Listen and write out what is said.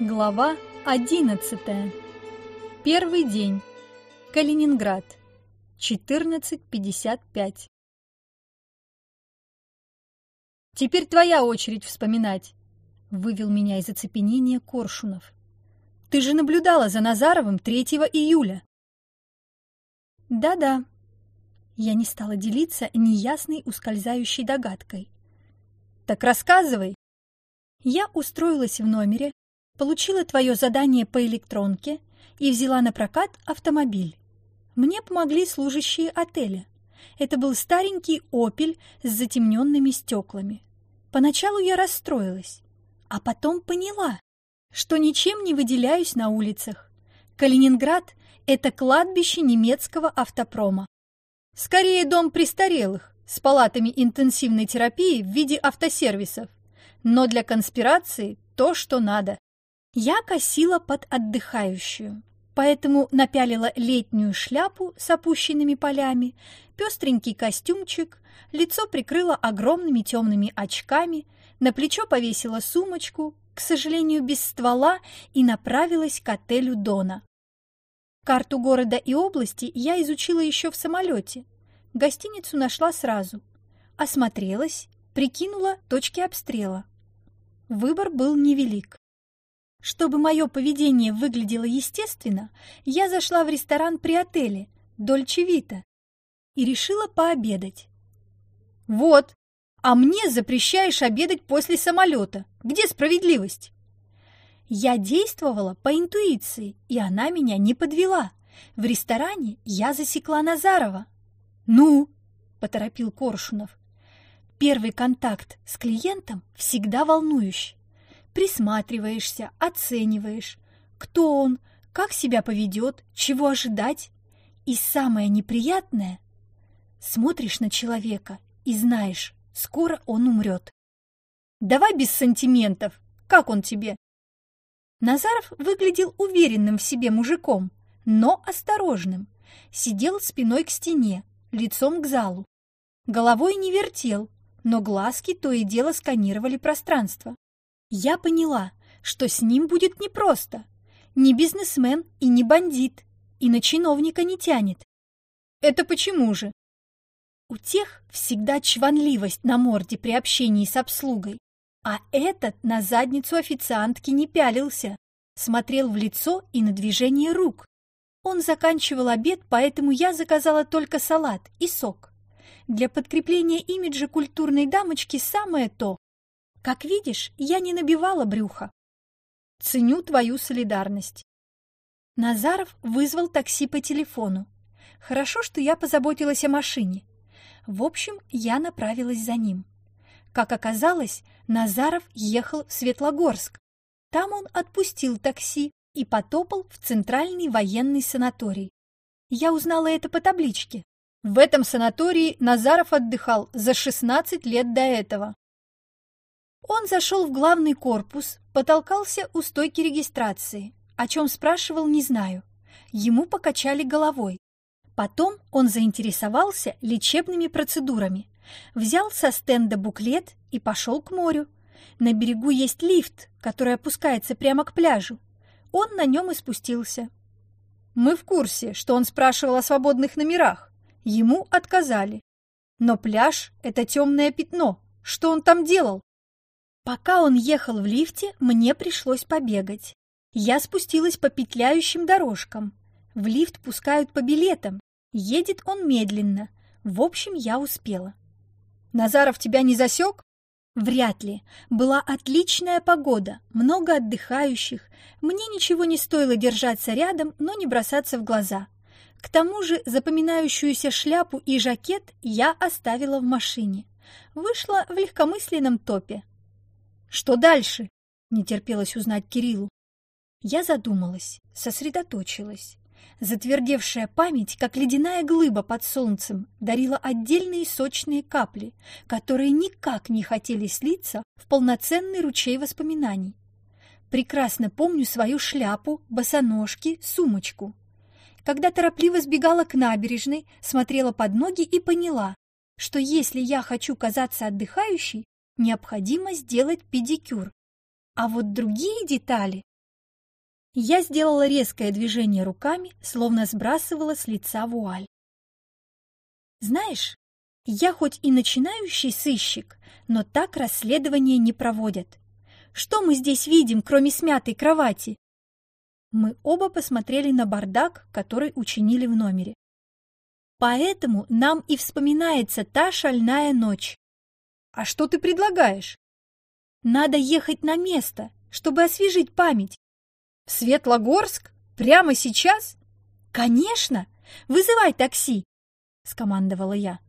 Глава 11. Первый день. Калининград. 14.55. «Теперь твоя очередь вспоминать», — вывел меня из оцепенения Коршунов. «Ты же наблюдала за Назаровым 3 июля». «Да-да». Я не стала делиться неясной ускользающей догадкой. «Так рассказывай». Я устроилась в номере, получила твое задание по электронке и взяла на прокат автомобиль. Мне помогли служащие отеля. Это был старенький «Опель» с затемненными стеклами. Поначалу я расстроилась, а потом поняла, что ничем не выделяюсь на улицах. Калининград – это кладбище немецкого автопрома. Скорее дом престарелых с палатами интенсивной терапии в виде автосервисов. Но для конспирации то, что надо. Я косила под отдыхающую, поэтому напялила летнюю шляпу с опущенными полями, пестренький костюмчик, лицо прикрыла огромными темными очками, на плечо повесила сумочку, к сожалению, без ствола, и направилась к отелю Дона. Карту города и области я изучила еще в самолете. Гостиницу нашла сразу. Осмотрелась, прикинула точки обстрела. Выбор был невелик. Чтобы мое поведение выглядело естественно, я зашла в ресторан при отеле «Дольче Вита» и решила пообедать. «Вот, а мне запрещаешь обедать после самолета. Где справедливость?» Я действовала по интуиции, и она меня не подвела. В ресторане я засекла Назарова. «Ну?» – поторопил Коршунов. Первый контакт с клиентом всегда волнующий присматриваешься, оцениваешь, кто он, как себя поведет, чего ожидать. И самое неприятное – смотришь на человека и знаешь, скоро он умрет. Давай без сантиментов. Как он тебе? Назаров выглядел уверенным в себе мужиком, но осторожным. Сидел спиной к стене, лицом к залу. Головой не вертел, но глазки то и дело сканировали пространство. Я поняла, что с ним будет непросто. Не бизнесмен и не бандит, и на чиновника не тянет. Это почему же? У тех всегда чванливость на морде при общении с обслугой, а этот на задницу официантки не пялился, смотрел в лицо и на движение рук. Он заканчивал обед, поэтому я заказала только салат и сок. Для подкрепления имиджа культурной дамочки самое то. Как видишь, я не набивала брюха. Ценю твою солидарность. Назаров вызвал такси по телефону. Хорошо, что я позаботилась о машине. В общем, я направилась за ним. Как оказалось, Назаров ехал в Светлогорск. Там он отпустил такси и потопал в центральный военный санаторий. Я узнала это по табличке. В этом санатории Назаров отдыхал за 16 лет до этого. Он зашел в главный корпус, потолкался у стойки регистрации. О чем спрашивал, не знаю. Ему покачали головой. Потом он заинтересовался лечебными процедурами. Взял со стенда буклет и пошел к морю. На берегу есть лифт, который опускается прямо к пляжу. Он на нем и спустился. Мы в курсе, что он спрашивал о свободных номерах. Ему отказали. Но пляж — это темное пятно. Что он там делал? Пока он ехал в лифте, мне пришлось побегать. Я спустилась по петляющим дорожкам. В лифт пускают по билетам. Едет он медленно. В общем, я успела. «Назаров тебя не засек?» Вряд ли. Была отличная погода, много отдыхающих. Мне ничего не стоило держаться рядом, но не бросаться в глаза. К тому же запоминающуюся шляпу и жакет я оставила в машине. Вышла в легкомысленном топе. Что дальше? Не терпелось узнать Кириллу. Я задумалась, сосредоточилась. Затвердевшая память, как ледяная глыба под солнцем, дарила отдельные сочные капли, которые никак не хотели слиться в полноценный ручей воспоминаний. Прекрасно помню свою шляпу, босоножки, сумочку. Когда торопливо сбегала к набережной, смотрела под ноги и поняла, что если я хочу казаться отдыхающей, необходимо сделать педикюр. А вот другие детали Я сделала резкое движение руками, словно сбрасывала с лица вуаль. Знаешь, я хоть и начинающий сыщик, но так расследование не проводят. Что мы здесь видим, кроме смятой кровати? Мы оба посмотрели на бардак, который учинили в номере. Поэтому нам и вспоминается та шальная ночь. А что ты предлагаешь? Надо ехать на место, чтобы освежить память. В Светлогорск? Прямо сейчас? Конечно! Вызывай такси! Скомандовала я.